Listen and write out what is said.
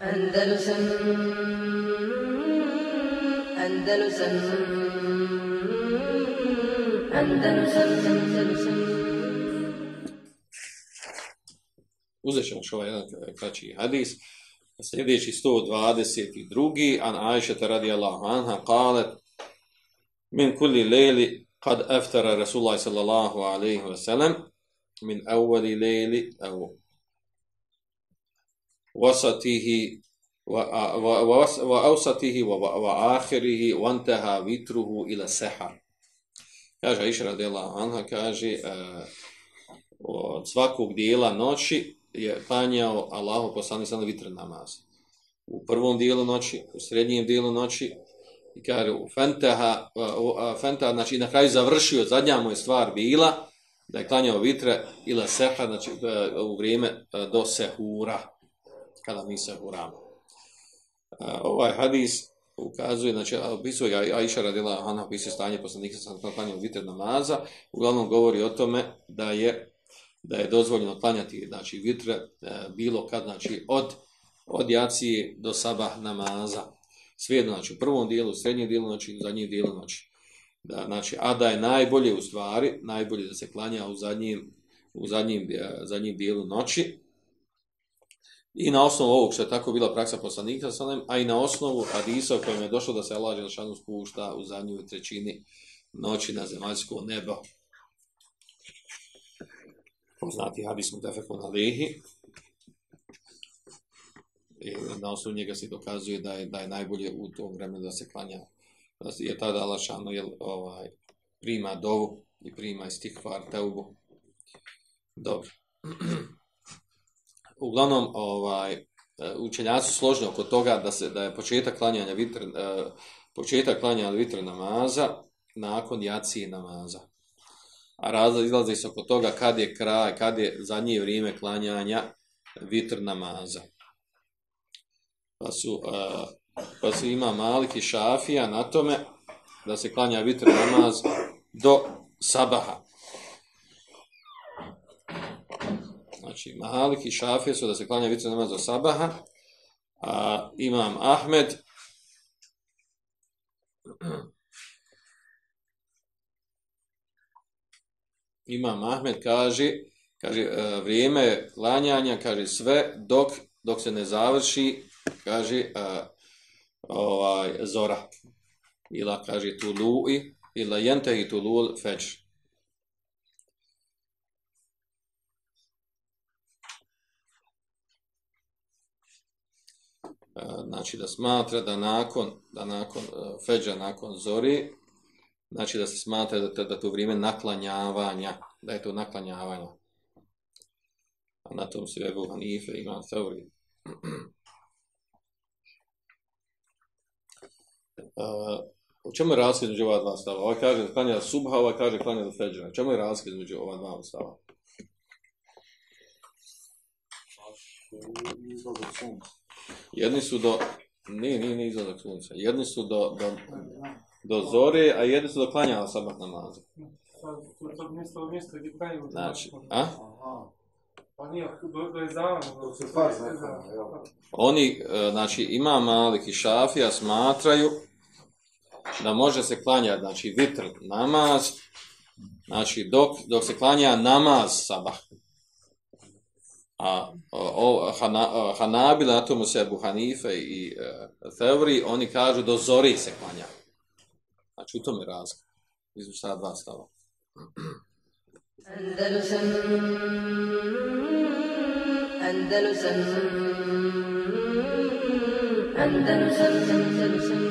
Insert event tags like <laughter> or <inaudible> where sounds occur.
Andalusam Andalusam Andalusam Andalusam Uzet ćemo još ovaj jedan kraći hadis. Sljedeći 122. An Aishata radijallahu anha kalet min kulli lejli kad aftara Rasulullah sallallahu alaihi wa sallam min awali lejli au wa awsatihi wa antaha vitruhu ila sehar. Kaže Aisha radijallahu anha, kaže uh, od svakog dijela noći je klanjao Allahu poslanik sam vitr namaz. U prvom dijelu noći, u srednjem dijelu noći, i kaže u fentaha, fentaha, znači na kraju završio, zadnja mu je stvar bila, da je klanjao vitre ila seha, znači u vrijeme do sehura, kada mi sehuramo. Ovaj hadis ukazuje, znači, opisuje Aisha radila, Hanna opisuje stanje poslanika sam klanjao vitr namaza, uglavnom govori o tome da je da je dozvoljeno klanjati znači vitre e, bilo kad znači od od jacije do sabah namaza svejedno znači u prvom dijelu, srednjem dijelu znači u zadnjem dijelu noći da, znači, a da je najbolje u stvari najbolje da se klanja u zadnjem u zadnjem, e, zadnjem dijelu noći i na osnovu ovog što je tako bila praksa poslanika a i na osnovu hadisa u kojem je došlo da se Allah Želšanu spušta u zadnjoj trećini noći na zemaljsko nebo. Poznati hadis mutafekun alihi i na osnovu njega se dokazuje da je, da je najbolje u tom vremenu da se klanja. Da je tada Alašano jel, ovaj, prima dovu i prima istihvar teubu. Dobro <clears throat> uglavnom ovaj, učenjaci su složni oko toga da, se, da je početak klanjanja vitr, početak klanjanja vitr namaza nakon jacije namaza a razlog izlazi se oko toga kad je kraj, kad je zadnje vrijeme klanjanja vitr namaza. Pa su, uh, pa su ima Malik i Šafija na tome da se klanja vitr namaz do sabaha. Znači, Malik i Šafija su da se klanja vitr namaz do sabaha, a imam Ahmed <clears throat> Imam Ahmed kaže, kaže e, vrijeme klanjanja, kaže sve dok, dok se ne završi, kaže uh, ovaj, zora. Ila kaže tulu'i, ila jentehi tulul feđ. E, znači da smatra da nakon, da nakon feđa, nakon zori, znači da se smatra da, da to vrijeme naklanjavanja, da je to naklanjavanje. A na tom se Ebu Hanife ima teorije. Uh, u čemu je razlika između ova dva stava? Ovaj kaže da klanja subha, ovaj kaže klanja do feđera. U čemu je razlika između ova dva stava? Jedni su do... Nije, nije, nije izlazak sunca. Jedni su do, do, do zore, a jedni su do klanjala sabah namaza. Znači, a? Oni, znači, ima Malik i Šafija smatraju da može se klanjati, znači, vitr namaz, znači, dok, dok se klanja namaz sabah. A o, hana, Hanabila, na tomu se Abu Hanife i uh, Teori, oni kažu do zori se klanja. Znači u tome razlika. Između ta dva stava. Andalusam Andalusam Andalusam